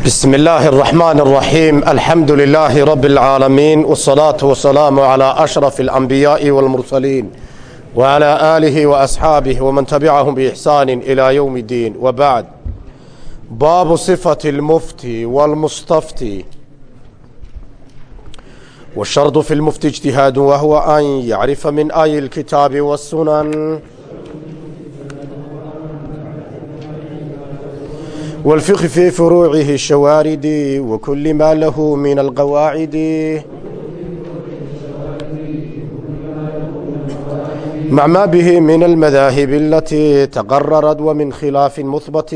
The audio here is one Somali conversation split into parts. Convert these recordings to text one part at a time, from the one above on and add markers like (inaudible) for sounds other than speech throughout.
بسم الله الرحمن الرحيم الحمد لله رب العالمين والصلاة والسلام على أشرف الأنبياء والمرسلين وعلى آله وأصحابه ومن تبعهم بإحسان إلى يوم الدين وبعد باب صفة المفتي والمستفتي والشرط في المفتي اجتهاد وهو أن يعرف من آي الكتاب والسنن والفقه في فروعه الشوارد وكل ما له من القواعد مع ما به من المذاهب التي تقررت ومن خلاف مثبت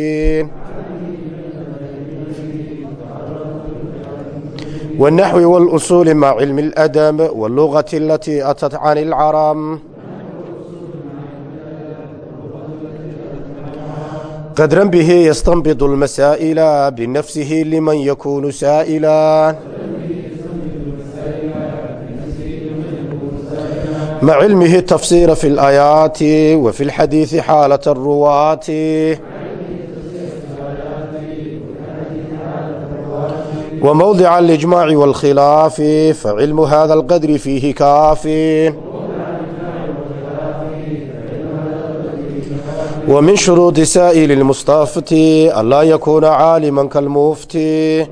والنحو والأصول مع علم الأدب واللغة التي أتت عن العرم قدرا به يستنبط المسائل بنفسه لمن يكون سائلا مع علمه التفسير في الآيات وفي الحديث حالة الرواة وموضع الإجماع والخلاف فعلم هذا القدر فيه كافٍ ومن شروط سائل المستفتي ألا يكون عالما كالمفتي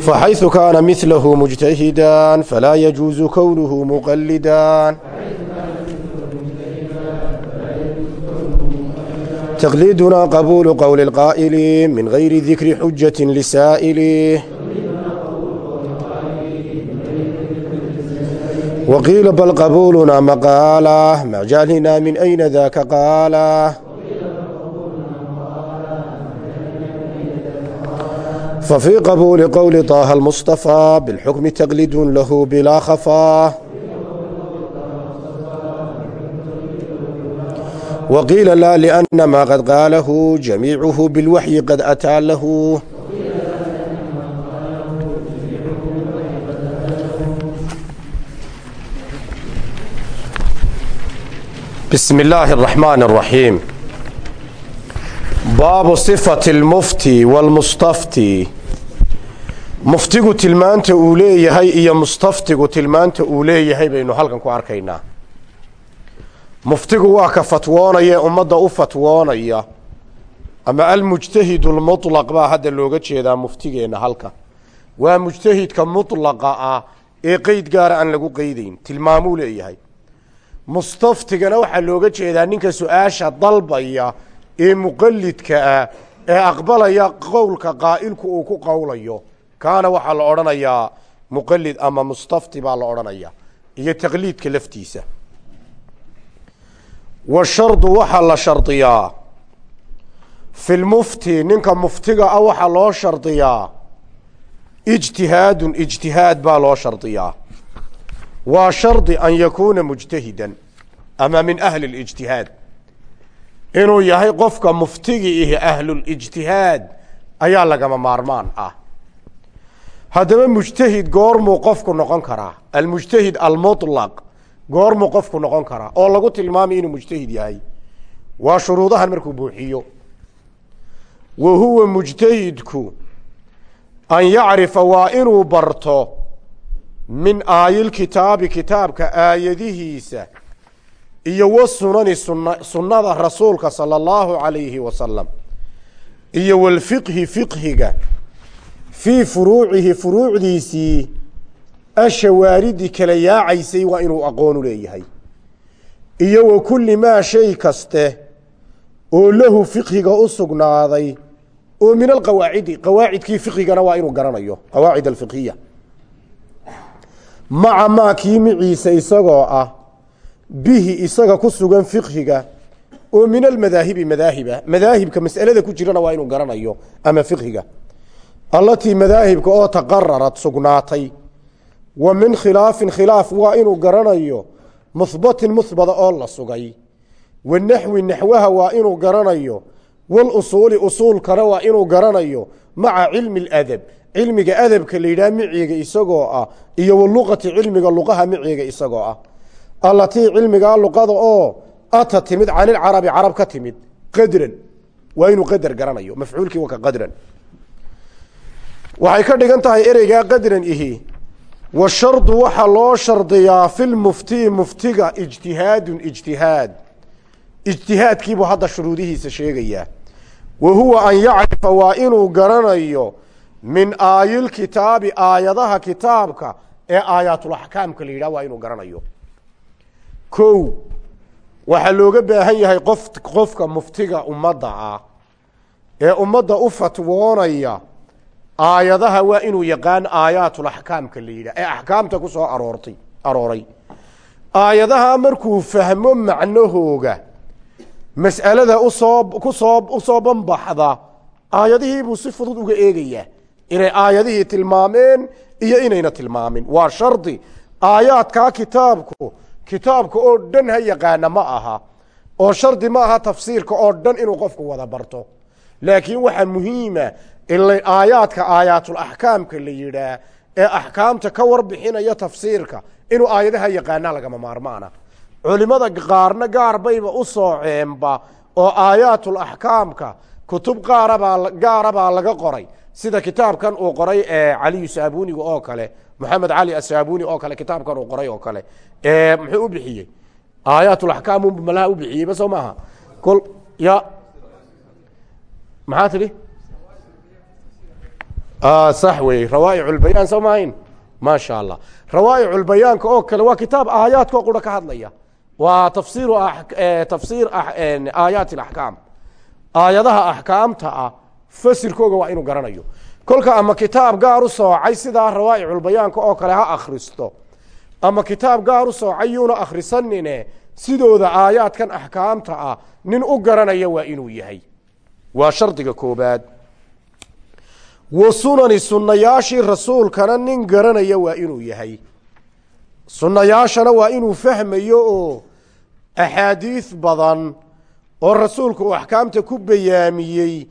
فحيث كان مثله مجتهدا فلا يجوز كونه مقلدا تقليدنا قبول قول القائل من غير ذكر حجة لسائله وقيل بل قبولنا مقاله مع جهلنا من أين ذاك قاله ففي قبول قول طه المصطفى بالحكم تقليد له بلا خفا وقيل لا لأن ما قد قاله جميعه بالوحي قد bismi illaahi araxmaan araxiim baabu sifati almufti waalmustafti muftigu tilmaanta uu leeyahay iyo mustaftigu tilmaanta uu leeyahay baynu halkan ku arkaynaa. Muftigu waa ka fatwoonaya ee ummadda u fatwoonaya. Ama almujtahidu lmutlaq baa hadda looga jeedaa muftigeenna halka waa mujtahidka mutlaqa ah ee qeyd gaara aan lagu qeydayn tilmaamuu leeyahay mustaftigana waxaa looga jeedaa ninka su'aasha dalbaya ee muqalidka ah ee aqbalaya qowlka qaa'ilku uu ku qowlayo. Kaana waxaa la odhanayaa muqalid ama mustafti baa la odhanaya iyo taqliidka laftiisa. Washardu waxaa la shardiyaa. Fi lmufti ninka muftiga ah waxaa loo shardiyaa. Ijtihaadun ijtihaad baa loo shardiyaa waa shardi an yakuuna mujtahidan. Ama min ahli اlijtihaad inuu yahay qofka muftigi ihi ahlulijtihaad ayaa lagama maarmaan ah. Haddaba mujtahid goormuu qofku noqon karaa. Almujtahid almuطlaq goormuu qofku noqon karaa. Oo lagu tilmaamay inuu mujtahid yahay. Waa shuruudahan markuu buuxiyo. Wa huwa mujtahidku an yacrifa waa inuu barto min aayilkitaabi kitaabka aayadihiisa iyo wa sunani sun sunnada rasuulka sala allahu calayhi wasalam iyo walfiqhi fiqhiga fii furuucihi furuucdiisii ashawaaridi kala yaacaysay waa inuu aqoonu leeyahay. Iyo wa kulli maa shay kaste oo lahu fiqhiga u sugnaaday oo min alqawaacidi qawaacidkii fiqhigana waa inuu garanayo qawaacid alfiqhiya maca maa kii miciisa isagoo ah bihi isaga ku sugan fiqhiga oo min almadaahibi madaahiba madaahibka mas'alada ku jirana waa inuu garanayo ama fiqhiga. Allatii madaahibka oo taqararad sugnaatay wa min khilaafin khilaaf waa inuu garanayo muhbatin muhbada oo la sugay. Wa naxwi naxwaha waa inuu garanayo walusuuli usuulkana waa inuu garanayo maca cilmi اladab cilmiga adabka la yidhaha miciga isagoo ah iyo waluqati cilmiga luqaha miciga isagoo ah. Allatii cilmigaa luqada oo ata timid canilcarabi carab ka timid qadran. Waa inuu qadar garanayo mafcuulkii waa ka qadran. Waxay ka dhigan tahay ereygaa qadran ihi washardu waxaa loo shardiyaa fi lmuftii muftiga ijtihaadun ijtihaad. Ijtihaadkiibuu hadda shuruudihiisa sheegayaa. Wa huwa an yacrifa waa inuu garanayo min aayilkitaabi aayadaha kitaabka ee aayaatulaxkaamka la yidhah waa inuu garanayo. Ko waxaa looga baahan yahay qof qofka muftiga ummadda ah ee ummadda u fatwoonaya aayadaha waa inuu yaqaan aayaatulaxkaamka la yidhah ee axkaamta ku soo aroortay arooray. Aayadaha markuu fahmo macnahooga mas'alada u soo ku soo u soo banbaxda aayadihiibuu si fudud uga eegayaa inay aayadihii tilmaameen iyo inayna tilmaamin. Waa shardi. Aayaadkaa kitaabku kitaabka oo dhan ha yaqaana ma aha. Oo shardi ma aha tafsiirka oo dhan inuu qofku wada barto. Laakiin waxaa muhiima ila aayaadka aayaatulaxkaamka la yidhaah ee axkaamta ka warbixinaya tafsiirka inuu aayadaha yaqaana lagama maarmaana. Culimada qaarna gaar bayba u sooceenba oo aayaatulaxkaamka kutub qaarabaa gaara baa laga qoray sida kitaabkan uu qoray caliyu saabuniga oo kale moxamed cali asaabuni oo kale kitaabkan uu qoray oo kale muxuu u bixiyey? Aayaatulaxkaam malaha u bixiyeyba soo maaha? Kol ya. Maxaa tidhi sax wey rawaa'iculbayaan soo maahayn? Maa sha allah rawaa'iculbayaanka oo kale waa kitaab aayaadkao qura ka hadlaya. Waa tafsiiru tafsiir aayaati alaxkaam aayadaha axkaamta ah fasirkooga waa inuu garanayo. Kolka ama kitaab gaar u soocay sidaa rawaa'iculbayaanka oo kale ha akhristo. Ama kitaab gaar u soocay yuuna akhrisanine sidooda aayaadkan axkaamta ah nin u garanaya waa inuu yahay. Waa shardiga koobaad. Wa sunani sunnayaashii rasuulkana nin garanaya waa inuu yahay. Sunnayaashana waa inuu fahmayo oo axaadiis badan oo rasuulku uu axkaamta ku bayaamiyey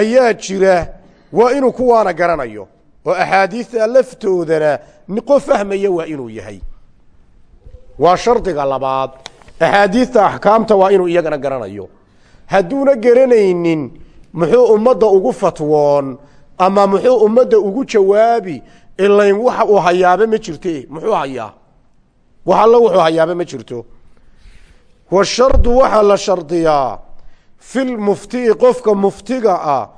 ayaa jira waa inuu kuwaana garanayo oo axaadiista laftoodana qof fahmaya waa inuu yahay. Waa shardiga labaad axaadiista axkaamta waa inuu iyagana garanayo. Hadduuna garanaynin muxuu ummadda ugu fatwoon ama muxuu ummadda ugu jawaabi ilayn waxa uu hayaaba ma jirte muxuu hayaa? Wax allo wuxuu hayaaba ma jirto. Washardu waxaa la shardiyaa fi lmuftii qofka muftiga ah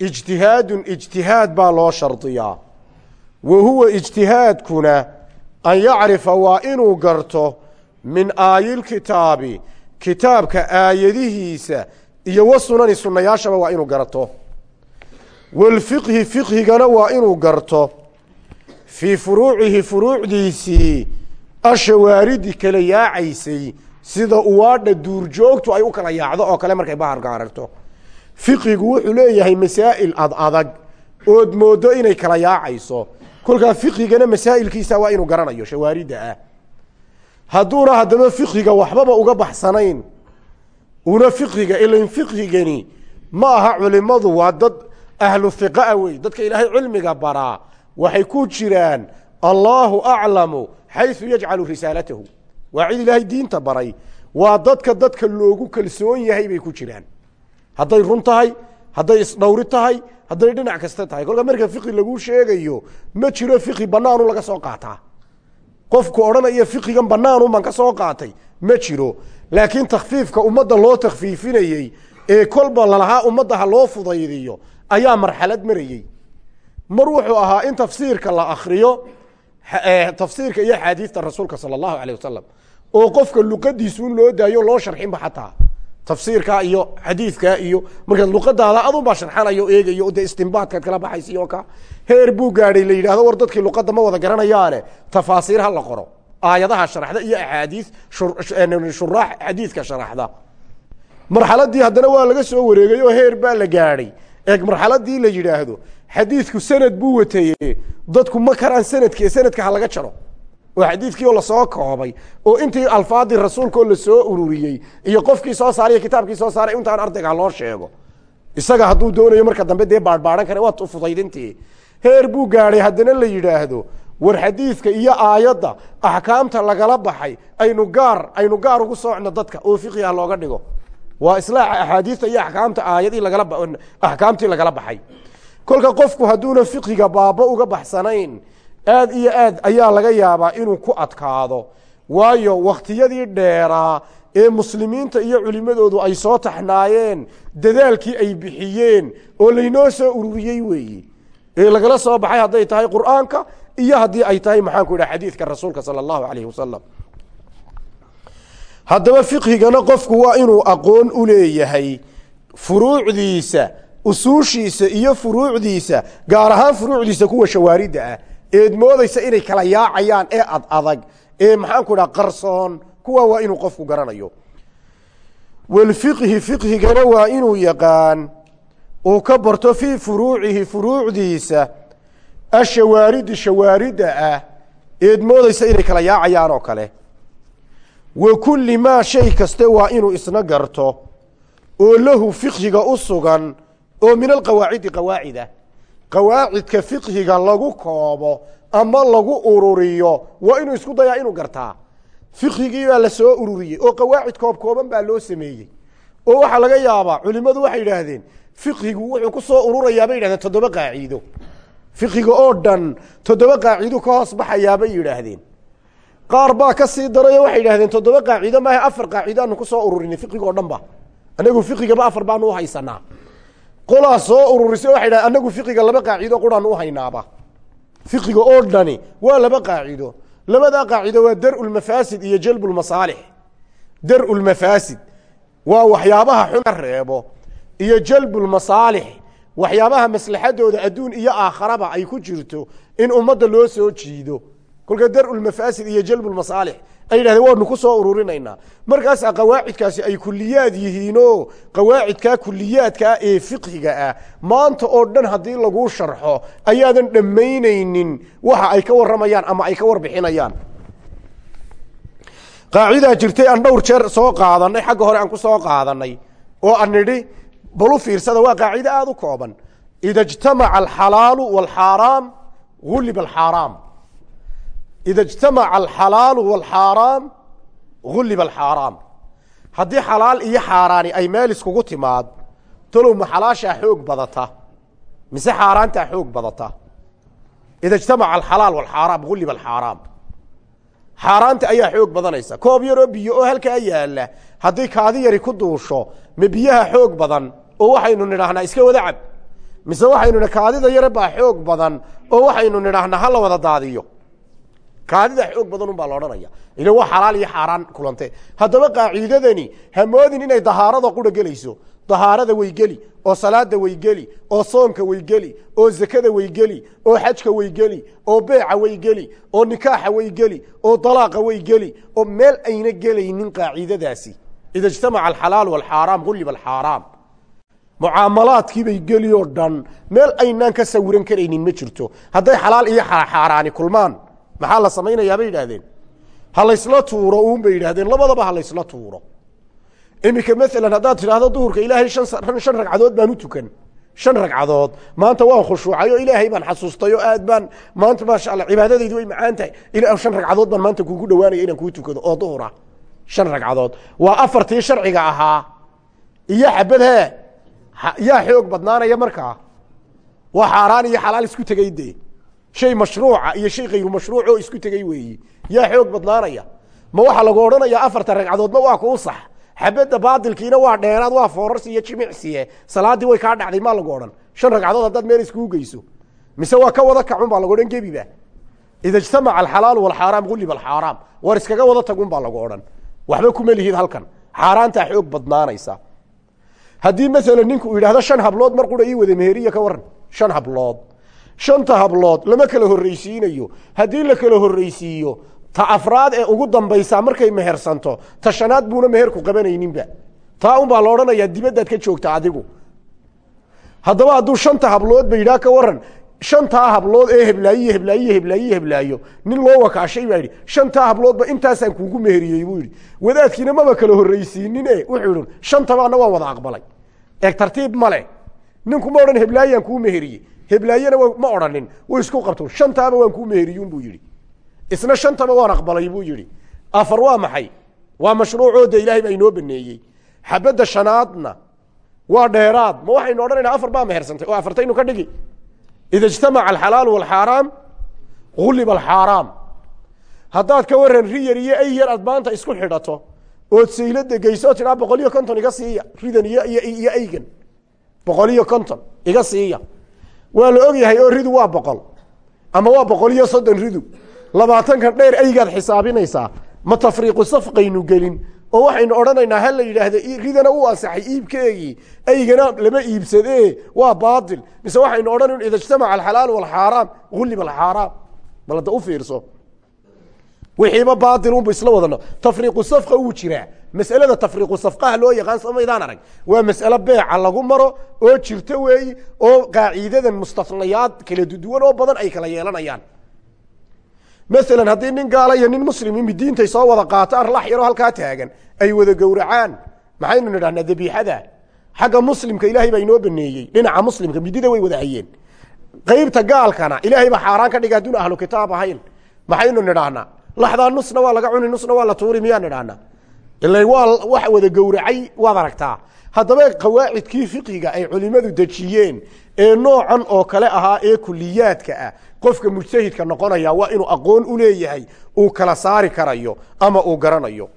ijtihaadun ijtihaad baa loo shardiyaa wa huwa ijtihaadkuna an yacrifa waa inuu garto min aayilkitaabi kitaabka aayadihiisa iyo wa sunani sunnayaashaba waa inuu garto walfiqhi fiqhigana waa inuu garto fii furuucihi furuucdiisii ashawaaridi kala yaacaysay sida uwaadha duurjoogtu ay u kala yaacdo oo kale markay baharka aragto fiqigu wuxuu leeyahay masaa'il ad adag ood moodo inay kala yaacayso. Kolkaa fiqigana masaa'ilkiisa waa inuu garanayo shawaaridda ah. Hadduuna haddaba fiqiga waxbaba uga baxsanayn una fiqiga ilain fiqigani ma aha culimadu waa dad ahlu hiqaa wey dadka ilaahay cilmiga baraa. Waxay ku jiraan allaahu aclamu xaysu yajcalu risaalatahu waa cid ilaahay diinta baray. Waa dadka dadka loogu kalsoon yahay bay ku jiraan. Hadday run tahay hadday isdhowri tahay hadday dhinac kasta tahay. Kolka marka fiqi lagu sheegayo ma jiro fiqi banaanu laga soo qaataa qofku odhanaya fiqigan banaanun baan ka soo qaatay ma jiro. Laakiin takfiifka ummadda loo takfiifinayey ee kolba lalahaa ummadda ha loo fudaydiyo ayaa marxalad marayey. Mar wuxuu ahaa in tafsiirka la akriyo tafsiirka iyo axaadiista rasuulka sala allahu alayh wasalam oo qofka luqadiisuun loo daayo loo sharxinba xataa. Tafsiirka iyo xadiidka iyo markaad luqadaada adunbaa sharxanayo eegayo de istimbaadkaad kala baxaysa ka. Heer buu gaadhay la yidhahdo war dadkii luqadda ma wada garanayaane. Tafaasiir ha la qoro. Aayadaha sharaxda iyo axaadiis shuraax xadiidka sharaxda marxaladii haddana waa laga soo wareegay oo heer baa la gaadhay. Eeg marxaladii la yidhaahdo xadiidku sanad buu wateye dadku ma karaan sanadke sanadka ha laga jaro oo xadiidkii oo la soo koobay oo intii alfaadii rasuulka oo la soo ururiyey iyo qofkii soo saaray kitaabkii soo saaray intaan ardayga loo sheego. Isaga hadduu doonayo marka dambe dee baarbaaran kare waad ufudaydintii heer buu gaadhay haddana la yidhaahdo war xadiidka iyo aayadda axkaamta lagala baxay aynu gaar aynu gaar ugu soocno dadka oo fiqiha looga dhigo. Waa islaaxa axaadiista iyo akaamta aayadii lagala axkaamtii lagala baxay. Kolka qofku hadduuna fiqiga baaba uga baxsanayn aad iyo aad ayaa laga yaabaa inuu ku adkaado. Waayo wakhtiyadii dheeraa ee muslimiinta iyo culimadoodu ay soo taxnaayeen dadaalkii ay bixiyeen oo laynoo soo ururiyey weeye ee lagala soo baxay hadday tahay qur'aanka iyo haddii ay tahay maxaanku idhaha xadiidka rasuulka sala allahu alayhi wasalam haddaba fiqhigana qofku waa inuu aqoon u leeyahay furuucdiisa usuushiisa iyo furuucdiisa gaar ahaan furuucdiisa kuwa shawaaridda ah eed moodaysa inay kala yaacayaan ee ad adag. Ee maxaanku idhaha qarsoon kuwa waa inuu qofku garanayo. Walfiqhi fiqhigana waa inuu yaqaan uu ka barto fii furuucihi furuucdiisa ashawaaridi shawaaridda ah eed moodaysa inay kala yaacayaan oo kale. Wa kulli maa shay kaste waa inuu isna garto oo lahu fiqhiga u sugan oo min alqawaacidi qawaacida qawaacidka fiqhiga lagu koobo ama lagu ururiyo waa inuu isku dayaa inuu gartaa. Fiqhigii baa la soo ururiyey oo qawaacid koob kooban baa loo sameeyey. Oo waxaa laga yaabaa culimmadu waxay yidhaahdeen fiqhigu wuxuu ku soo ururayaa bay yidhahdeen toddoba qaaciido. Fiqhiga oo dhan toddoba qaaciido ka hoos baxayaa bay yidhaahdeen. Qaar baa ka sii darayo waxay yidhahdeen toddoba qaacido maaha afar qaacido aanu ku soo ururinay fiqiga oo dhan ba. Anagu fiqigaba afar baanu uhaysanaa qolaa soo ururisay waxay dhahdeen anagu fiqiga laba qaacido quraanu uhaynaaba fiqiga oo dhani waa laba qaacido labadaa qaacido waa dar lmafaasid iyo jalb lmasaalix waa waxyaabaha xun ka reebo iyo jalb lmasaalix waxyaabaha maslaxadooda adduun iyo aakharaba ay ku jirto in ummadda loo soo jiido. Kolka dar lmafaasid iyo jalb lmasaalix ay yidhahdeen waanu ku soo ururinaynaa markaasaa qawaacidkaasi ay kuliyaad yihiinoo qawaacidkaa kuliyaadkaa ee fiqhiga ah maanta oo dhan haddii laguu sharxo ayaadan dhammaynaynin waxa ay ka warramayaan ama ay ka warbixinayaan. Qaacidaa jirtay aan dhowr jeer soo qaadanay xagga hore aan ku soo qaadanay oo aan nidhi balu fiirsada waa qaacido aada u kooban. Ida ijtamaca alxalaalu waalxaaraam gulliba alxaaraam ida ijtamaca alxalaalu waalxaaraam gulliba alxaaraam haddii xalaal iyo xaaraani ay meel iskugu timaad talow ma xalaashaa xoog badata mise xaaraantaa xoog badata ida ijtamaca alxalaal waalxaaraam gulliba alxaaraam xaaraanta ayaa xoog badanaysa koob yaroo biyo oo halkaa yaalla haddii kaadi yari ku duusho ma biyaha xoog badan oo waxaynu nidhaahnaa iska wada cab mise waxaynu kaadida yare baa xoog badan oo waxaynu nidhaahnaa hala wada daadiyo kaadida xoog badan un baa la odhanaya. Ila waa xalaal iyo xaaraan kulante haddaba qaaciidadani hamoodin inay dahaarada qura gelayso. Dahaarada way geli oo salaada way geli oo soonka way geli oo zakada way geli oo xajka way geli oo beeca way geli oo nikaaxa way geli oo dalaaqa way geli oo meel ayna gelaynin qaaciidadaasi. Ida ijtamaca alxalaal waalxaaraam gulliba alxaaraam. Mucaamalaadkiibay geli oo dhan. Meel aynaan ka sawiran karaynin ma jirto. Hadday xalaal iyo xaaraani kulmaan maxaa la samaynayaa bay yidhaahdeen. Ha laysla tuuro uun bay yidhahdeen labadaba ha laysla tuuro. Iminka maalan haddaad tidhaahdo duhurka ilaahay shan shan ragcadood baan u tukan. Shan ragcadood. Maanta waan khushuucay oo ilaahay baan xasuustay oo aad baan maanta maasha alla cibaadadaydi way macaan tahay. Shan ragcadood baan maanta kuugu dhawaanaya inaan kuu tukado oo duhura. Shan ragcadood. Waa afartii sharciga ahaa. Iyo xabad hee. Yaa xoog badnaanaya markaa. Waa xaaraan iyo xalaal isku tegay dee shay mashruuca iyo shay khayru mashruuc oo isku tegey weeyi. Yaa xoog badnaanaya waxaa lagu odhanayaa afarta ragcadoodna waa kuu sax. Xabadda baadilkiina waa dheeraad waa foorarsi iyo jimicsiye. Salaaddii way kaa dhacday maa lagu odhan? Shan ragcadood haddaad meel iskugu geyso. Mise waa ka wada kacun baa lagu odhan gebiba ida ijtamaca alxalaalu walxaaraam gulliba alxaaraam war iskaga wada tagun baa lagu odhan. Waxba kuma lihid halkan. Xaaraantaa xoog badnaanaysa. Haddii maalan ninku uu shan hablood mar qura wada meheriya ka waran shan hablood shanta hablood lama kala horreysiinayo haddii la kala horreysiiyo ta afraad ee ugu dambaysaa markay mehersanto ta shanaad buuna meherku qabanayninba. Taa un baa la odhanayaa dibaddaad ka joogta adigu. Haddaba hadduu shanta hablood ba yidhaah ka waran shantaa hablood ee heblaayiyo heblaayiyo heblaayiyo heblaayo nin loo wakaashay baa yidhi shantaa habloodba intaasaan kuugu meheriyey buu yidhi. Wadaadkiina maba kala horreysiinine wuxuu yidhi shantabaana waan wada aqbalay. Eeg tartiib male ninku ma odhan heblaayaan kuu meheriyey heblaayena ma odhanin way isku qabto shantaaba waan kuu meheriyun buu yidhi. Isna shantaba waan aqbalay buu yidhi. Afar waa maxay? Waa mashruucoo ilaahay baa inoo baneeyey. Xabadda shanaadna waa dheeraad. Ma waxaynu odhanaynaa afar baa mehersantay. Oo afartaynu ka dhigi. Ida ijtamaca alxalaalu walxaaraam gulliba alxaaraam. Haddaad ka waran riyar iyo ay yar aad maanta isku xidhato ood saylada geyso tidhaa boqol iyo konton iga siiya. Ridan iyo iyo iyo aygan. Boqol iyo konton iga siiya waa la og yahay oo ridu waa boqol. Ama waa boqol iyo soddon ridu. Labaatankan dheer aygaad xisaabinaysaa. Ma tafriiqu safqaynu gelin. Oo waxaynu odhanaynaa ha la yidhaahda ridana u ansaxay iibkeegii. Aygana lama iibsadee. Waa baatil. Mise waxaynu odhan ida ijtamaca alxalaal walxaaraam gulliba alxaaraam. Bal hadda u fiirso wixiiba baatil unba isla wadano. Tafriiqu safqa uu jiraa masalada tafriiqu safqaha loo yaqaan samaydaan arag. Waa mas'alo beeca lagu maro oo jirto weeyi oo qaaciidadan mustanayaad kala duwan oo badan ay kala yeelanayaan. Masalan haddii nin gaala iyo nin muslimi midiintay soo wada qaato arlax yaroo halkaa taagan ay wada gowracaan maxaynu nidhahnaa dabiixada? Xagga muslimka ilaahay baa inoo baneeyey. Dhinaca muslimka midida way wada hayeen. Qeybta gaalkana ilaahay baa xaaraan ka dhiga haddun ahlu kitaab ahayn. Maxaynu nidhaahnaa laxdaa nusna waa laga cuni nusna waa la tuuri miyaa nidhahnaa ila wax wada gowracay waad aragtaa. Haddaba qawaacidkii fiqiga ay culimadu dejiyeen ee noocan oo kale ahaa ee kuliyaadka ah qofka mujtahidka noqonaya waa inuu aqoon u leeyahay uu kala saari karayo ama uu garanayo.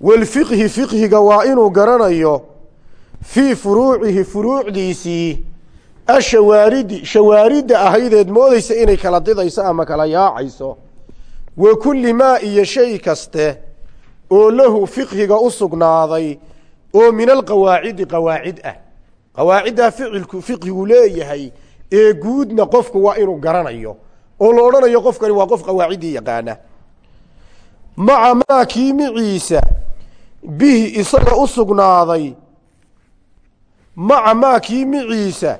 Walfiqhi fiqhiga waa inuu garanayo fii furuucihi furuucdiisii ashawaaridi shawaaridda ahaydeed moodeysa inay kala didayso ama kala yaacayso wa kulli maa iyo shay kaste oo lahu fiqhiga u sugnaaday oo min alqawaacidi qawaacid ah. Qawaaciddaa ficilku fiqhigu leeyahay ee guudna qofku waa inuu garanayo oo la odhanayo qofkani waa qof qawaaciddii yaqaana. Maca maa kii miciisa bihi isaga u sugnaaday maca maa kii miciisa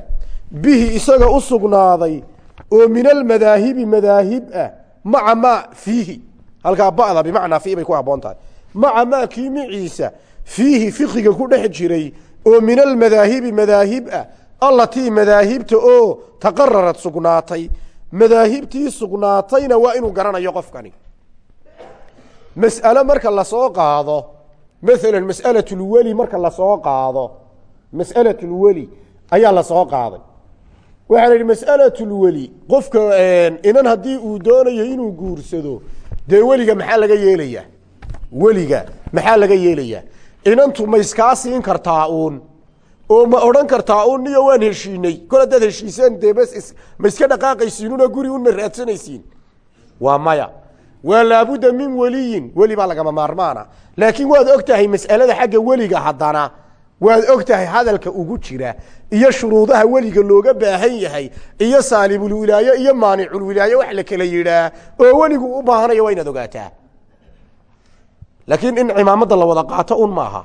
bihi isaga u sugnaaday oo min almadaahibi madaahib ah maca maa fiihi. Halkaa ba'da bimacnaa fii bay ku habboon tahay. Maca maa kii miciisa fiihi fiqiga ku dhex jiray oo min almadaahibi madaahib ah. Allatii madaahibta oo taqararad sugnaatay. Madaahibtii sugnaatayna waa inuu garanayo qofkani. Mas'ale marka la soo qaado maalan mas'alat lweli marka la soo qaado mas'alat lweli ayaa la soo qaaday waxaa la yidhi mas'alat lweli qofka inan haddii uu doonayo inuu guursado dee weliga maxaa laga yeelayaa? Weliga maxaa laga yeelayaa? Inantu ma iskaa siin kartaa uun. Oo ma odhan kartaa uun niyo waan heshiinay. Kol haddaad heshiiseen dee bas ma iska dhaqaaqaysiinunoo guri un ma raadsanaysiin. Waa maya. Waa laabudda min weliyin. Weli baa lagama maarmaana. Laakiin waad og tahay mas'alada xagga weliga haddana waad og tahay hadalka ugu jira iyo shuruudaha weliga looga baahan yahay iyo saalibulwilaaye iyo maanicul-wilaaye wax la kala yidhaah oo weligu u baahanayo waa inaad ogaataa. Laakiin in cimaamada la wada qaato un maaha.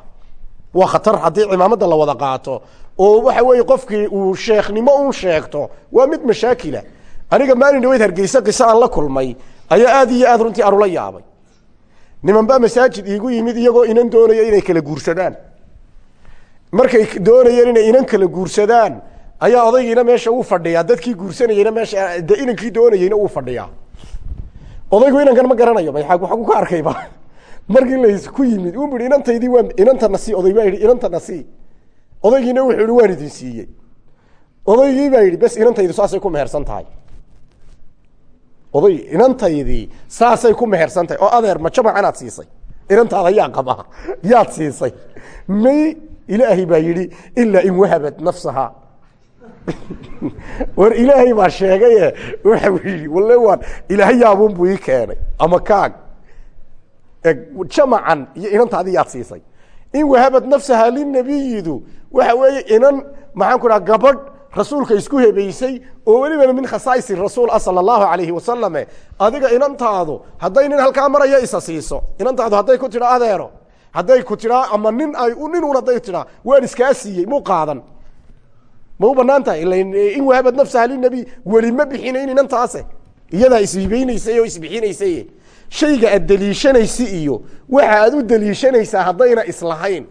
Waa khatar haddii cimaamada la wada qaato oo waxa weeye qofkii uu sheekhnimo un sheegto waa mid mashaakila. Aniga maalin dhaweyd hargeyse qiso aan la kulmay ayaa aad iyo aad runtii anula yaabay. Niman baa masaajid iigu yimid iyagoo inan doonaya inay kala guursadaan markay doonayeen inay inan kala guursadaan ayaa odaygiina meesha uu fadhiyaa dadkii guursanayeyna meesha de inankii doonayeyna uu fadhiyaa. Odaygu inankan ma garanayo ma waxagu ka arkayba (laughs) markii laysku yimid u i inantaydii waa inantana sii oday baa yidhi inantana sii. Odaygiina wuxuu yihi waan idin siiyey. Odaygii baa yidhi bes inantaydu saasay ku mehersan tahay. Oday inantaydii saasay ku mehersan tahay. Oo adeer ma jamacanaad siisay? Inantaada yaa qaba (laughs) yaad siisay. May ilaahay baa yidhi ilaa in wahabat nafsaha (laughs) war ilaahay baa sheegaye waxa yidhi walle waan ilaahay yaabun buu ii keenay ama kaag. Jamacan iyo inantaadi yaad siisay. In wahabad nafsaha linabiyidu waxa weeye inan maxaan ku dhaha gabadh rasuulka isku hebaysay oo welibana min khasaisi rasuul ah sala allahu alayhi wasalame adiga inantaadu hadday nin halkaa maraya isa siiso inantaadu hadday ku adeero hadday ku tidhaa ama nin ay ninun hadday tidhaa waan iskaa siiyey muu qaadan? Ma u bannaan tahay in wahabad nafsaha linabiy weli ma bixinayn inantaase iyadaa ishibaynaysay oo isbixinaysay shayga aad deliishanaysi iyo waxa aad u deliishanaysaa haddayna islahayn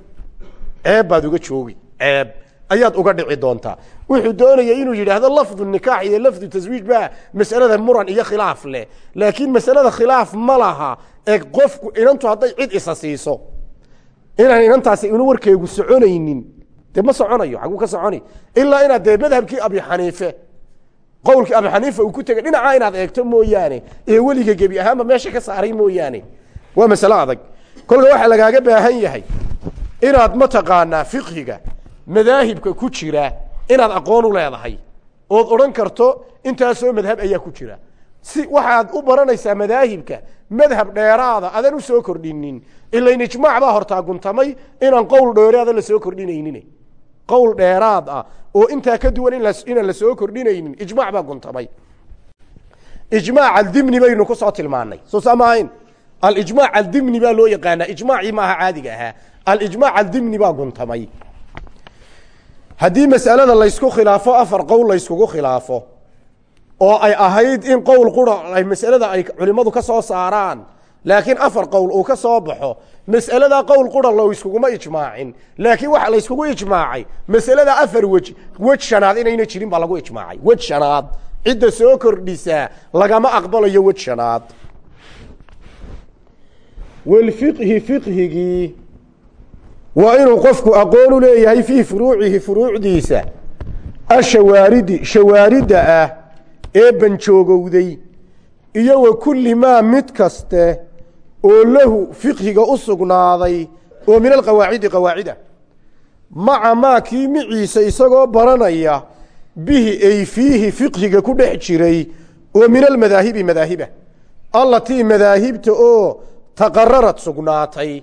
ceeb baad uga joogi ceeb. Ayaad uga dhici doontaa. Wuxuu doonaya inuu yidhaahdo lafdu nikaax iyo lafdu taswiij baa masalada muran iyo khilaaf leh. Laakiin masalada khilaaf ma laha ee qofku inantu hadday cid isa siiso inaan inantaasi inu warkeegu soconaynin. Dee ma soconayo? Xaguu ka soconi. Ilaa inaad dee madhabkii abi xaniife qowlkii abi xaniifa uu ku tegay dhinacaa inaad eegto mooyaane ee weliga gebi ahaanba meesha ka saaray mooyaane. Waa masalo adag. Kolka waxaa lagaaga baahan yahay inaad mataqaanaa fiqhiga madaahibka ku jira inaad aqoon u leedahay. Ood odhan karto intaasoo madhab ayaa ku jira si waxaad u baranaysaa madaahibka madhab dheeraada adan u kordhinin. Ilain ijmaac baa hortaa guntamay inaan qowl dheeraada la kordhinaynin qowl dheeraad ah oo intaa ka duwan inaan la soo kordhinaynin ijmaac baa guntamay. Ijmaac aldimni baynu ku tilmaanay. Soo alijmaac aldimni baa loo yaqaanaa ijmaacii maaha caadiga ahaa. Alijmaac aldimni baa guntamay. Haddii masalada laysku khilaafo afar qowl layskugu khilaafo oo ay ahayd in qowl qura ay masalada ay culimmadu ka soo saaraan laakiin afar qowl uu ka soo baxo mas'aladaa qowl qura lo iskuguma ijmaacin. Laakiin waxa la yskugu ijmaacay masalada afar wej wej shanaad inayna jirin baa lagu ijmaacay. Wej shanaad cidda soo kordhisaa lagama aqbalayo wej shanaad. Walfiqhi fiqhigii waa inuu qofku aqoon u leeyahay fii furuucihi furuucdiisa ashawaaridi shawaaridda ah ee banjoogowday iyo wa kulli maa mid kaste oo lahu fiqhiga u sugnaaday oo min alqawaacidi qawaacida. Maca maa kii miciisa isagoo baranaya bihi ay fiihi fiqhiga ku dhex jiray oo min almadaahibi madaahiba. Allatii madaahibta oo taqararad sugnaatay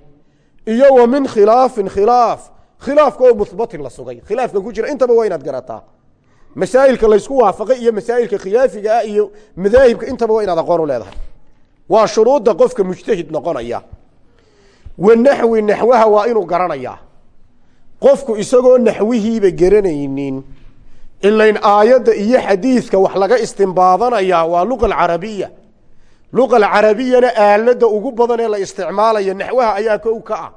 iyo wa min khilaafin khilaaf khilaafka oo muhbatin la sugay. Khilaafka ku jira intaba waa inaad garataa masaa'ilka laysku waafaqay iyo masaa'ilka khilaafiga ah iyo madaahibka intaba waa inaad aqoon u leedahay. Waa shuruudda qofka mujtahid noqonaya. Wa naxwi naxwaha waa inuu garanayaa qofku isagoo naxwihiiba garanaynin. Ilayn aayadda iyo xadiidka wax laga istimbaadanayaa waa luqa alcarabiya. Luqa alcarabiyana aaladda ugu badan ee la isticmaalayo naxwaha ayaa kow ka ah.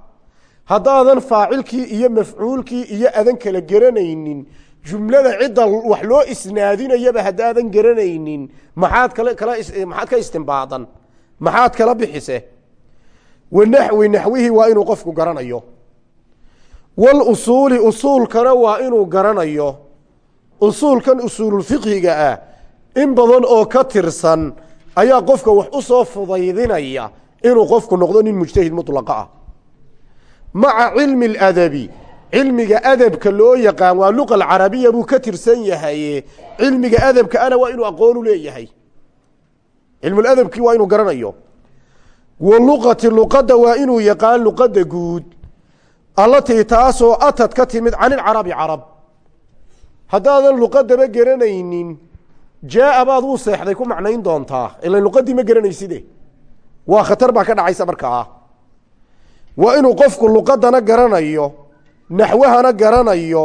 Haddaadan faacilkii iyo mafcuulkii iyo adan kala garanaynin jumlada cidda wax loo isnaadinayaba haddaadan garanaynin maxaad kale kala maxaad ka istimbaadan maxaad kala bixise. Wa naxwi naxwihii waa inuu qofku garanayo. Wal usuuli usuulkana waa inuu garanayo. Usuulkan usuululfiqhiga ah in badan oo ka tirsan ayaa qofka wax u soo fudaydinaya inuu qofku noqdo nin mujtahid mutlaqa ah. Maca cilmi aladabi cilmiga adabka loo yaqaan waa luqa alcarabiya buu ka tirsan yahay. Cilmiga adabka ana waa inuu aqoon u leeyahay. Cilmuladabkii waa inuu garanayo. Wa luqati luqadda waa inuu yaqaan luqadda guud. Allatii taasoo atad ka timid can ilcarabi carab. Haddaadan luqadaba garanaynin. Jaaa baad uu seexday ku macnayn doontaa. Ila luqadii ma garanayside. Waa khatar baa ka dhacaysa markaa. Waa inuu qofku luqadana garanayo naxwahana garanayo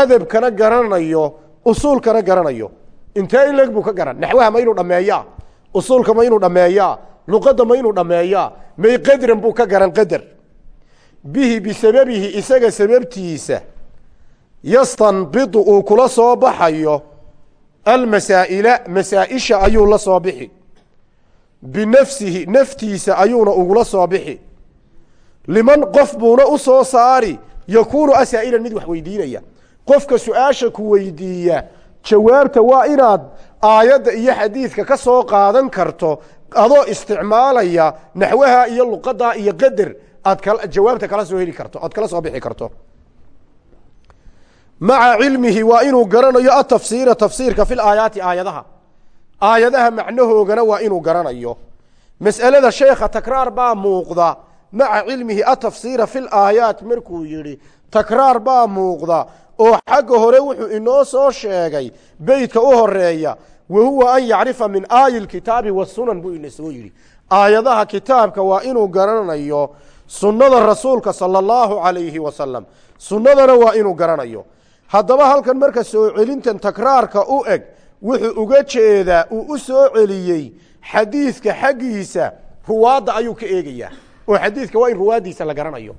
adabkana garanayo usuulkana garanayo. Intee in leg buu ka garan? Naxwaha ma inuu dhameeyaa? Usuulka ma inuu dhameeyaa? Luqadda ma inuu dhameeyaa? May qadran buu ka garan qadar. Bihi bisababihi isaga sababtiisa yastanbidu uu kula soo baxayo almasaa'ila masaa-isha ayuu la soo bixi. Binafsihi naftiisa ayuuna ugula soo bixi. Liman qof buuna u soo saari yakuunu asaa'ilan mid wax weydiinaya. Qofka su'aasha ku weydiiya jawaabta waa inaad aayadda iyo xadiidka ka soo qaadan karto adoo isticmaalaya naxwaha iyo luqadda iyo qadar aad jawaabta kala soo heli karto oad kala soo bixi karto. Maca cilmihi waa inuu garanayo atafsiira tafsiirka fi laayaati aayadaha. Aayadaha macnahoogana waa inuu garanayo. Mas'alada sheekha takraar baa muuqda maca cilmihi atafsiira fi laayaat markuu yidhi takraar baa muuqda oo xagga hore wuxuu inoo soo sheegay beytka u horreeya wa huwa an yacrifa min aayi lkitaabi wasunan buu ina soo yidhi. Aayadaha kitaabka waa inuu garanayo sunnada rasuulka sala allahu calayhi wasalam sunnadana waa inuu garanayo. Haddaba halkan marka soo celintan takraarka u eg wuxuu uga jeedaa uu u soo celiyey xadiidka xaggiisa ruwaadda ayuu ka eegayaa oo xadiidka waa in ruwaaddiisa la garanayo.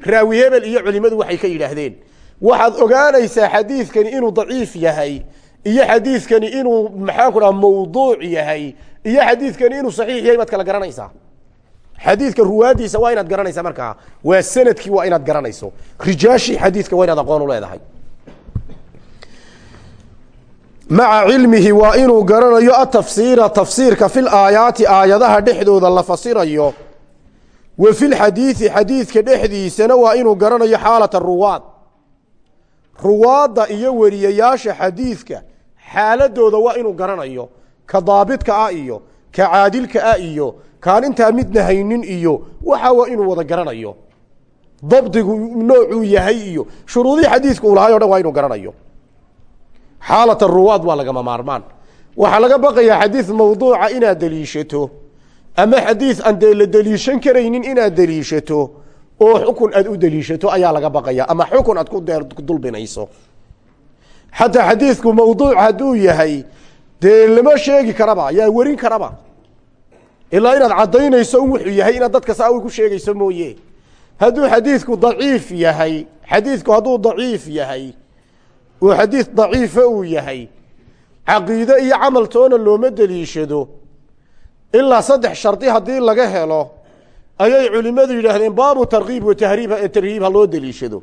Raawi hebel iyo culimmadu waxay ka yidhaahdeen waxaad ogaanaysaa xadiidkani inuu daciif yahay iyo xadiidkani inuu maxaanku dhaha mawduuc yahay iyo xadiidkani inuu saxiix yahay baad kala garanaysaa. Xadiidka ruwaadiisa waa inaad garanaysa markaa waa sannadkii waa inaad garanayso. Rijaashii xadiidka waa inaad aqoon u leedahay. Maca cilmihi waa inuu garanayo atafsiira tafsiirka fil aayaati aayadaha dhexdooda la fasirayo wa filxadiidi xadiidka dhexdiisana waa inuu garanayo xaalata ruwaad ruwaadda iyo weriyayaasha xadiidka xaaladooda waa inuu garanayo. Ka daabidka ah iyo ka caadilka ah iyo kaan intaa midna haynin iyo waxa waa inuu wada garanayo. Dabdigu noocuu yahay iyo shuruudihii xadiidka uu lahay o dhan waa inuu garanayo. Xaalat ruwaad waa lagama maarmaan. Waxaa laga baqayaa xadiid mawduuca inaad deliishato ama xadiid aan la deliishan karaynin inaad deliishato oo xukun aad u deliishato ayaa laga baqaya. Ama xukun aad ku dulbinayso. Xataa xadiidku mawduuc hadduu yahay dee lama sheegi karaba yaa werin karaba. Ilaa inaad caddaynayso wuxuu yahay inaad dadka saa ku sheegayso mooye. Hadduu xadiidku daciif yahay xadiidku hadduu daciif yahay uu xadiid daciifa uu yahay caqiide iyo camal toona looma deliishado ilaa saddex shardi haddii laga helo ayay culimmadu yidhaahdeen baabu tarkiib wa tahriib tarhiib ha loo deliishado.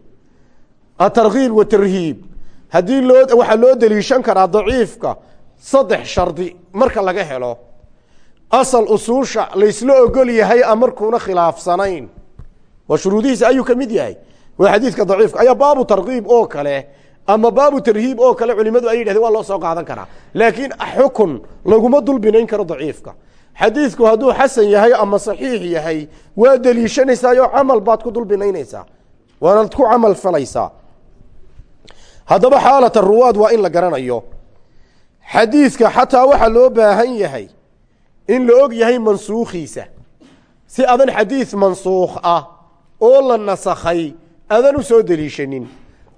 Atarkiib wa tarhiib. Haddii loo waxaa loo deliishan karaa daciifka saddex shardi marka laga helo asal usuusha laysla ogol yahay a markuuna khilaafsanayn. Waa shuruudihiisa ayuu ka mid yahay. Waa xadiidka daciifka. Ayaa baabu tarkiib oo kale ama baabu tarhiib oo kale culimadu ay yidhahdeen waa loo soo qaadan karaa. Laakiin xukun laguma dulbinayn karo daciifka xadiidku hadduu xasan yahay ama saxiix yahay waa deliishanaysaayoo camal baad ku dulbinaynaysaa waanaad ku camal falaysaa haddaba xaalata ruwaad waa in la garanayo. Xadiidka xataa waxaa loo baahan yahay in la og yahay mansuukhiisa. Si adan xadiid mansuukh ah oo la nasakhay adan u soo deliishanin.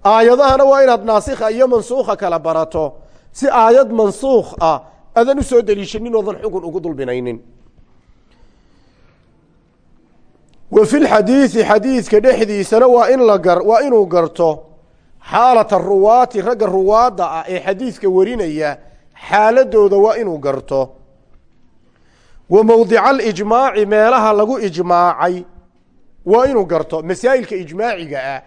Aayadahana waa inaad naasikha iyo mansuukha kala barato. Si aayad mansuukh ah adan u soo deliishanin oodan xugun ugu dulbinaynin wa fi lxadiidi xadiidka dhexdiisana waa in la gar waa inuu garto xaalata ruwaati ragga ruwaadda ah ee xadiidka warinaya xaaladooda waa inuu garto. Wa mowdica alijmaaci meelaha lagu ijmaacay waa inuu garto. Masaa'ilka ijmaaciga ah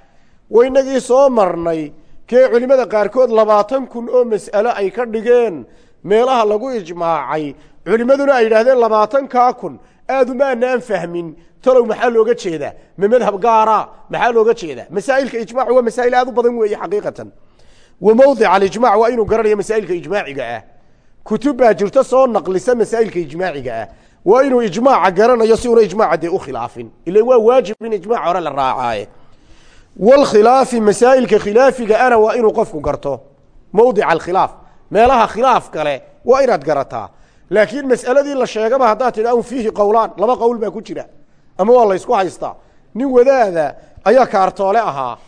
waynagii soo marnay kee culimmada qaarkood labaatan kun oo mas'alo ay ka dhigeen meelaha lagu ijmaacay culimmaduna ay yidhaahdeen labaatankaa kun. Aad fahmin. Talow maxaa looga jeedaa? Ma madhab gaara? Maxaa looga jeedaa? Masaa'ilka ijmacu waa masaa'il aad u badan weeye xaqiiqatan. Wa mowdica alijmac waa inuu garanayo masaa'ilka ijmaaciga ah. Kutub baa jirto soo naqlisa masaa'ilka ijmaaciga ah. Waa inuu ijmaaca garanayo si una ijmaaca dee u khilaafin. Ila waa waajib in ijmac hore la raacaaye. Wlkhilaafi masaa'ilka khilaafiga ana waa inuu qofku garto. Mowdica alkhilaaf meelaha khilaaf kale waa inaad garataa. Laakiin mas'aladii la sheegaba haddaad tidhi aw fiihi qowlaan laba qowl baa ku jira. Ama waa la ysku haystaa. Nin wadaada ayaa kaartoole ahaa.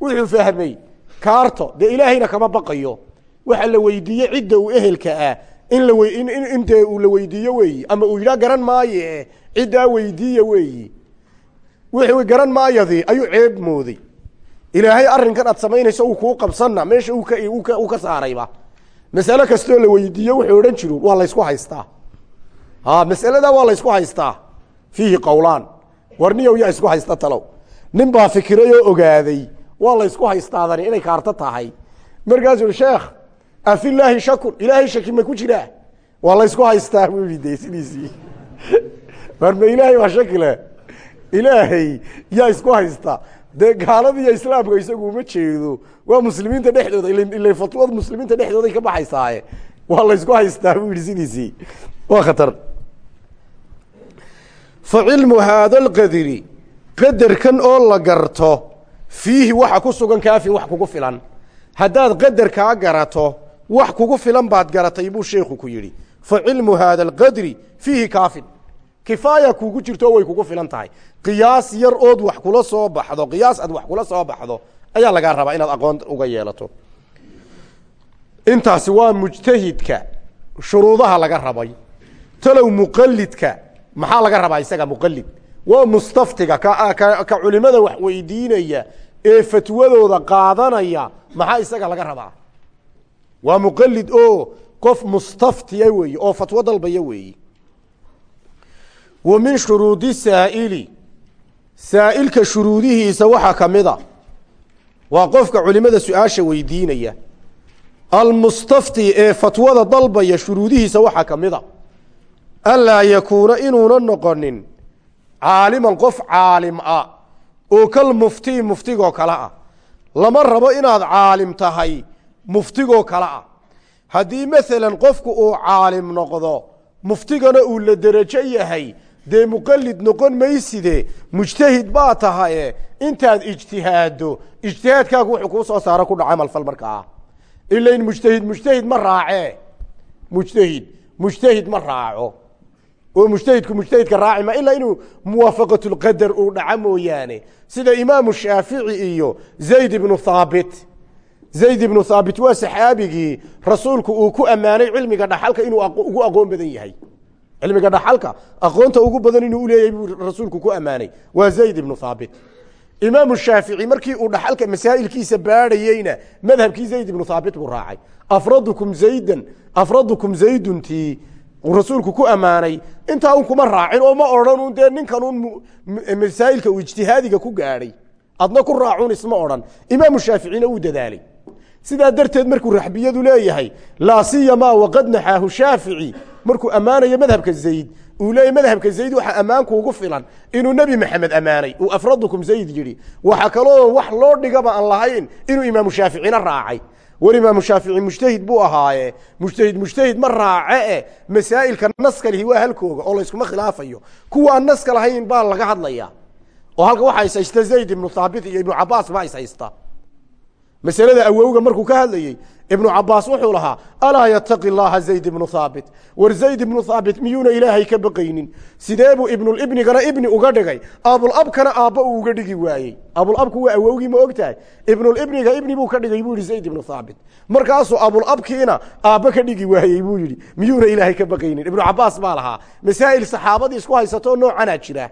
Wuxuu fahmay kaarto dee ilaahayna kama baqayo. Waxa la weydiiye cidda uu ehelka ah. In la in dee uu la weydiiyo weeyi ama uu yidhaa garan maaye ciddaa weydiiya weeyi wuxuu garan maayadii ayuu ceeb mooday. Ilaahay arrinkan aad samaynayso uu kuu qabsanna. Meesha uu ka saarayba masale kastoo la weydiiyo wuxuu odhan jiru waa laysku haystaa? Masaladaa waa laysku haystaa. Fiihi qowlaan warniyow yaa isku haysta talow. Nin baa fikiray oo ogaaday waa laysku haystaadani inay kaarto tahay. Markaasuu sheekh afilaahi shakun ilaahay shaki ma ku jiraa? Waa laysku haystaa buu yidhi de sidiisii (laughs) war ma ilaahay waa shakile ilaahay yaa isku haysta dee gaalada iyo islaamka isagu uma jeedo. Waa muslimiinta dhexdooda ila fatwada muslimiinta dhexdooday ka baxaysaaye. Waa laysku haystaa buu yihi sidiisii waa khatar. Fa cilmu haada alqadri qaderkan oo la garto fiihi waxa ku sugan kaafin wax kugu filan. Haddaad qaderkaa garato wax kugu filan baad garatay buu sheekhu ku yidhi. Fa cilmu haada alqadri fiihi kaafin kifaaya kugu jirto way kugu filan tahay. Qiyaas yar ood wax kula soo baxdo qiyaas aad wax kula soo baxdo ayaa lagaa rabaa inaad aqoon uga yeelato. Intaasi waa mujtahidka shuruudaha laga rabay. Talow muqalidka maxaa laga rabaa isaga muqalid waa mustaftiga ka ka culimada wax weydiinaya ee fatwadooda qaadanaya maxaa isaga laga rabaa? Waa muqalid oo qof mustaftiya weeye oo fatwo dalbaya weeye wa min shuruudi saa'ili. Saa'ilka shuruudihiisa waxaa ka mid a. Waa qofka culimada su'aasha weydiinaya. Almustafti ee fatwada dalbaya shuruudihiisa waxaa ka mid a. Anlaa yakuuna inuuna noqonin caaliman qof caalim ah oo kal muftii muftigoo kale ah lama rabo inaad caalim tahay muftigoo kale ah haddii maalan qofku uu caalim noqdo muftigana uu la derajo yahay dee muqalid noqon mayside mujtahid baa tahaye intaad ijtihaaddo. Ijtihaadkaagu wuxuu kuu soo saaro ku dhaca malfal markaa ilain mujtahid mujtahid ma raacee mujtahid mujtahid ma raaco. Oo mujtahidku mujtahidka raaci ma ilaa inuu muwaafaqatulqadar uu dhaca mooyaane. Sida imaamu shaafici iyo zayd ibnu thaabit. Zayd ibnu thaabit waa saxaabigii rasuulku uu ku ammaanay cilmiga dhaxalka inuu ugu aqoon badan yahay cilmiga dhaxalka aqoonta ugu badan inuu uleeyahay buu rasuulku ku ammaanay. Waa zayd ibnu thaabit. Imaamu shaafici markii uu dhaxalka masaa'ilkiisa baadhayeyna madhabkii zayd ibnu thaabit buu raacay. Afradukum zaydan afradukum zayduntii rasuulku ku ammaanay intaa un kuma raacin oo ma odhan dee ninkan un masaa'ilka uu ijtihaadiga ku gaadhay. Adna ku raacun isma odhan. Imaamu shaaficina uu dadaalay. Sidaa darteed markuu raxbiyadu leeyahay laa siyamaa waqad naxaahu shaafici markuu ammaanayo madhabka zayd uu leeyahy madhabka zayd waxaa ammaanku ugu filan inuu nebi maxamed ammaanay. Uu afradukum zayd yidhi waxaa kaloo wax loo dhigaba aan lahayn inuu imaamu shaaficina raacay. War imaamu shaafici mujtahid buu ahaaye. Mujtahid mujtahid ma raace e. Masaa'ilka naska lihi waa halkooga oo layskuma khilaafayo. Kuwaan naska lahayn baa laga hadlaya oo halka waxaa is haysta zayd ibnu thaabit iyo ibnu cabaas baa is haysta masalada awowga markuu ka hadlayey ibnu cabaas wuxuu lahaa alaa yataqi llaha zayd ibnu thaabit? War zayd ibnu thaabit miyuuna ilaahay ka baqaynin? Sidee buu ibnulibnigana ibni uga dhigay? Abulabkana aabba uu uga dhigi waayey. Abulabku waa awowgii ma og ibnulibniga ibni buu ka dhigay buu yihi zayd ibnu thaabit. Markaasuu abulabkiina aabba ka dhigi waayey buu yidhi miyuuna ilaahay ka baqaynin? Ibnu cabaas baa lahaa masaa'il saxaabadii isku haysato noocanaa jira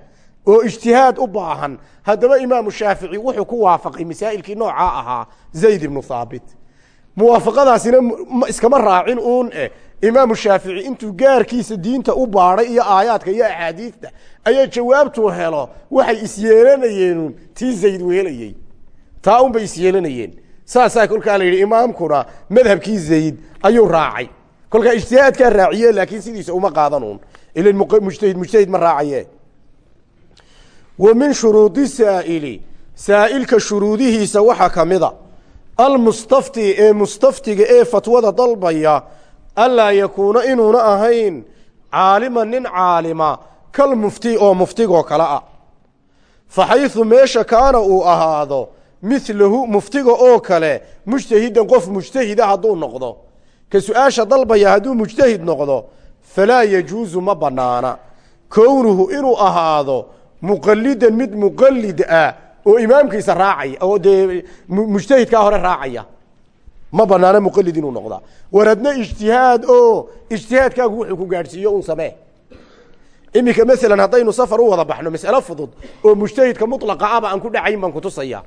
oo ijtihaad u baahan. Haddaba imaamu shaafici wuxuu ku waafaqay masaa'ilkii noocaa ahaa zayd ibnu thaabit. Muwaafaqadaasina iskama raacin uun eh imaamu shaafici intuu gaarkiisa diinta u baadhay iyo aayaadka iyo axaadiidta ayaa jawaabtuu helo waxay isyeelanayeen tii zayd weelayey. Taa unbay isyeelanayeen. Saasaa kolkaa la yidhi imaamkuna madhabkii zayd ayuu raacay. Kolkaa ijtihaadkaa raaciye laakiin sidiisa uma qaadan uun. Ilan mujtahid mujtahid ma raacaye wa min shuruudi saa'ili. Saa'ilka shuruudihiisa waxaa ka mida almustafti ee mustaftiga ee fatwada dalbaya anlaa yakuuna inuuna ahayn caaliman nin caalima kal mufti oo muftigoo kale ah fa xaysu meesha kaana uu ahaado midlahu muftiga oo kale mujtahidan qof mujtahida hadduu noqdo. Ka su'aasha dalbaya hadduu mujtahid noqdo falaa yajuusu ma bannaana. Kownuhu inuu ahaado muqalidan mid muqalid ah oo imaamkiisa raacaya oo dee mujtahidkaa hore raacaya. Ma banaano muqalid inuu noqdaa. War adna ijtihaad oo ijtihaadkaagu wuxuu ku gaadhsiiyo un samee. Iminka masalan haddaynu safar u wada baxno mas'alo fudud oo mujtahidka mutlaqa aba aan ku dhacayn baan kutusaya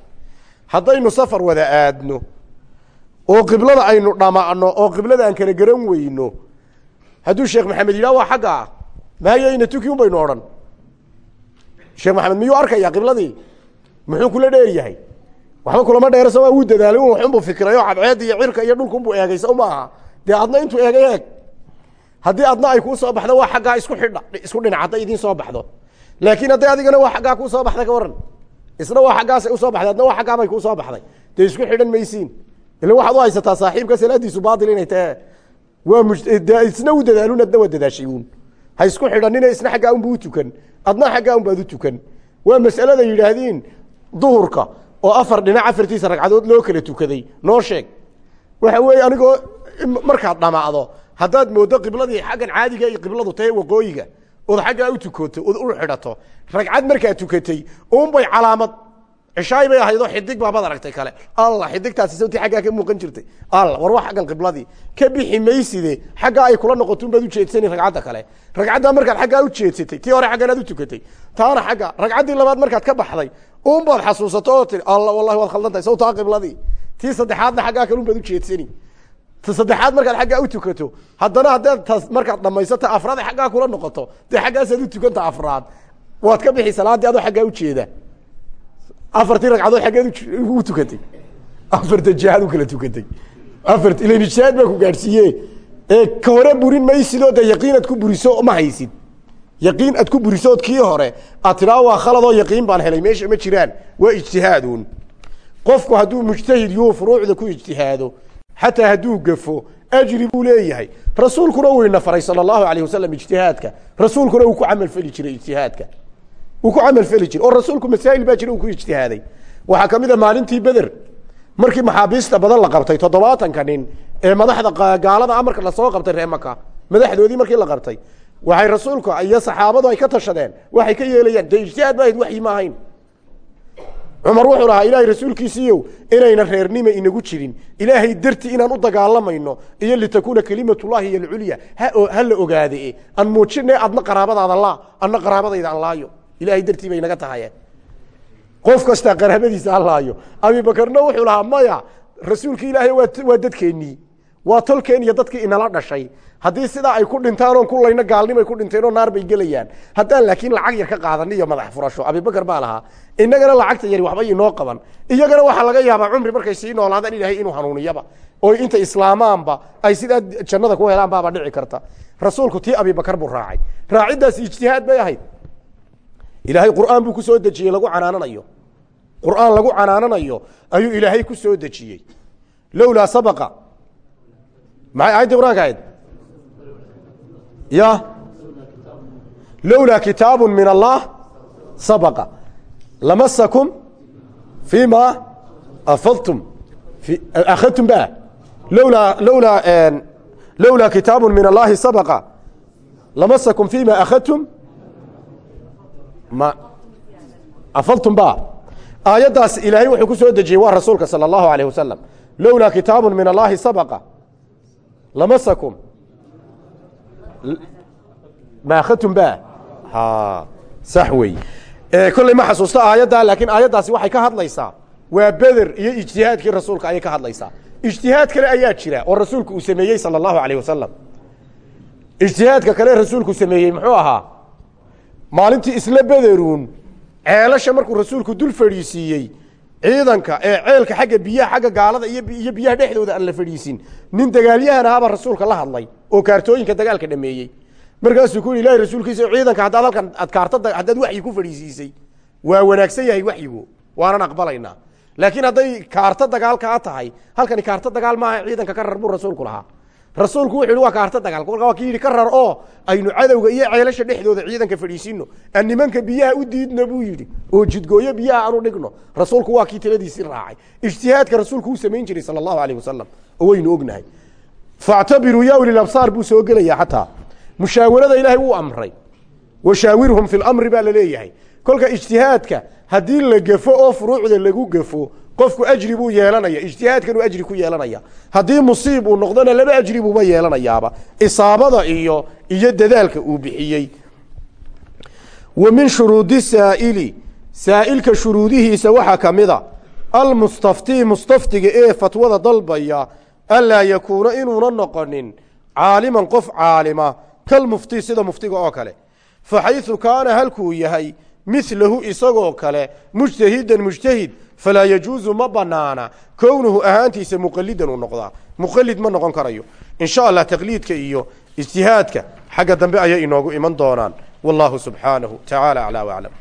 haddaynu safar wada aadno oo qiblada aynu dhamacno oo qiblada aan kala garan weyno hadduu sheekh maxamed yidhah waa xagga ah mahayayna tuki un baynu odhan sheekh maxamed miyuu arkaya qibladii? Muxuu kula dheer yahay waxba kulama dheer soma wuu dadaalay un waxunbuu fikiray oo cadceedda iyo cirka iyo dhulkunbuu eegay so maaha dee adna intuu eegay eeg. Haddii adna ay kuu soo baxdo waa xaggaa isku xidha isku dhinac hadday idiin soo baxdo. Laakiin hadday adigana waa xaggaa kuu soo baxday ka waran isna waa xaggaasay u soo baxday adna waa xaggaabay kuu soo baxday. Dee isku xidhan maysiin. Ila waxaad u haysataa saaxiibka salaadiisu baatil inay tahe waa m isna u dadaalun adna waa dadaashay uun ha isku xidhanina isna xaggaa unbu utukan adna xaggaa un baad u tukan. Waa mas'alada yidhaahdiin duhurka oo afar dhinac afartiisa ragcadood loo kala tukaday noo sheeg. Waxa weeye anigoo markaad dhamaacdo haddaad mooddo qibladii xaggan caadiga iyo qibladu tahay waqooyiga ood xaggaa u tukoto ood u xidhato ragcad markaad tukatay unbay calaamad cishaay bay ahaydoo xidig baabad aragtay kale. Alla xidigtaasi sawtii xaggaa ka muuqan jirtay. Alla war waa xaggan qibladii. Ka bixi mayside xaggaa ay kula noqoto unbaad ujeedsani ragcadda kale. Ragcaddaa markaad xaggaa ujeedsatay tii hore xagganaad u tukatay. Taana xagga ragcaddii labaad markaad ka baxday unbaad xasuusato oo tii alla wallahi waad khaldan tahay sawtaa qibladii. Tii saddexaadna xaggaa kale unbaad ujeedsani saddexaad markaad xaggaa u tukato haddana haddaad markaad dhamaysata afraad xaggaa kula noqoto dee xaggaasaad u tukanta afraad. Waad ka bixi salaadii adoo xaggaa ujeeda afartii ragcadood xaggeed u tukatay afarta jihaad u kala tukatay afar ilan ijtihaad baa ku gaadhsiiye ee ka hore burin maysidoo dee yaqiin aad ku buriso ma haysid. Yaqiin aad ku burisood hore. Aad tidhaa waa khaladoo yaqiin baan helay meesha ma jiraan. Waa ijtihaaduun qofku hadduu mujtahid yuu furuucda ku ijtihaado xataa hadduu gafo ajri buu leeyahay. Rasuulkuna uu ina faray sala allahu alayh wasalam ijtihaadka. Rasuulkuna uu ku camal feli jiray ijtihaadka ku camal feli jiray oo rasuulku masaa'il baa jira ku ijtihaaday. Waxaa ka mid a maalintii beder markii maxaabiista badan la qabtay toddobaatanka nin ee madaxda gaalada amarka la soo qabtay ree maka madaxdoodii markii la qabtay waxay rasuulku iyo saxaabadu ay ka tashadeen waxay ka yeelayaan dee ijtihaad ba ahayd waxyi wuxuu lahaa ilaahay rasuulkiisiiyow inayna reernima inagu jirin. Ilaahay darti inaan u dagaalamayno iyo litakuuna kelimatullahi hiy alculya. Ha la ogaade aan muujine adna qaraabadaada laa adna qaraabadayda aan laayo ilahay dartii bay naga tahaye qof kastaa qaraabadiisa ha laayo abibakarna wuxuu lahaa maya rasuulki ilaahay waa dadkeennii waa tolkeen iyo dadkii inala dhashay. Haddii sidaa ay ku dhintaan oon kulayna gaalnimay ku dhinteen oo naar bay gelayaan. Haddaan laakiin lacag yar ka qaadani iyo madax furasho. Abibakar baa lahaa inagana lacagta yari waxba inoo qaban. Iyagana waxaa laga yaabaa cumri markay sii noolaadaan ilaahay inuu hanuuniyaba. Oo inta islaamaanba ay sidaa jannada ku helaan baaba dhici karta. Rasuulku tii abibakar buu raacay. Raaciddaas ijtihaad bay ahayd ilaahay qur'aan buu ku soo dejiyey lagu canaananayo. Qur'aan lagu canaananayo ayuu ilaahay ku dejiyey. Lowlaa sabaqa. Maxay aayadii qur'anka ahayd? Ya. Lowlaa kitaabu min allah sabaqa. Lamasakum fi ma afadtum akhadtum ba lowlaa lowlaa lowlaa kitaabu min allahi sabaqa. Lamasakum fi ma akhadtum ma afadtum ba aayaddaas ilaahay wuxuu ku soo dejiyey waa rasuulka salى اllahu alayh wasalam lowlaa kitaabu min allahi sabaqa lamasakum ma akhadtum ba sax wey kolley ma xasuusto aayaddaa laakiin aayaddaasi waxay ka hadlaysaa waa beder iyo ijtihaadkii rasuulka ayay ka hadlaysaa ijtihaad kale ayaa jira oo rasuulku uu sameeyey salى اllahu alayh wasalam ijtihaadka kale rasuulku sameeyey muxuu ahaa maalintii isla bederuun ceelasha markuu rasuulku dul fadhiisiiyey ciidanka ee ceelka xagga biyaha xagga gaalada iyo biyaha dhexdooda aan la fadhiisin nin dagaalyahan ahaabaa rasuulka la hadlay oo kaartooyinka dagaalka dhameeyey. Markaasuu ku yidhi ilahi rasuulkiisa ciidanka haddaad halkan ad kaarta haddaad waxyi ku fadhiisiisay waa wanaagsan yahay waxyigu waanan aqbalaynaa laakiin hadday kaarto dagaal kaa tahay halkani kaarto dagaal maaha ciidanka ka rar buu rasuulku lahaa rasuulku wuxu yihi waa kaarto dagaal. Kolka waa ki yidhi ka rar oo aynu cadowga iyo ceelasha dhexdooda ciidanka fadhiisino aan nimanka biyaha u diidno buu yidhi. Oo jidgooyo biyaha aanu dhigno. Rasuulku waa kii taladiisii raacay. Ijtihaadka rasuulku uu samayn jiray sala allahu alayh wasalam oo waynu ognahay. Factabiruu ya ulil absaar buu soo gelaya xataa. Mushaawarada ilaahay wuu amray. Washaawirhum fi lamri baa la leeyahay. Kolka ijtihaadka haddii la gafo oo furuucda lagu gafo qofku ajri buu yeelanaya ijtihaadkanuu ajri ku yeelanaya. Haddii musiib uu noqdona laba ajri buuba yeelanayaaba. Isaabada iyo iyo dadaalka uu bixiyey. Wa min shuruudi saa'ili saa'ilka shuruudihiisa waxaa ka mida almustaftii mustaftiga ee fatwada dalbaya anlaa yakuuna inuuna noqonin caaliman qof caalima kalmufti sida muftiga oo kale. Fa xayثu kaana halkuu yahay milahu isagoo kale mujtahidan mujtahid falaa yajuuzu ma banaana kownuhu ahaantiisa muqalidan uu noqdaa muqalid ma noqon karayo in sha allah taqliidka iyo ijtihaadka xagga dambe ayay inoogu iman doonaan wallahu subxaanahu tacaala aclaa waclam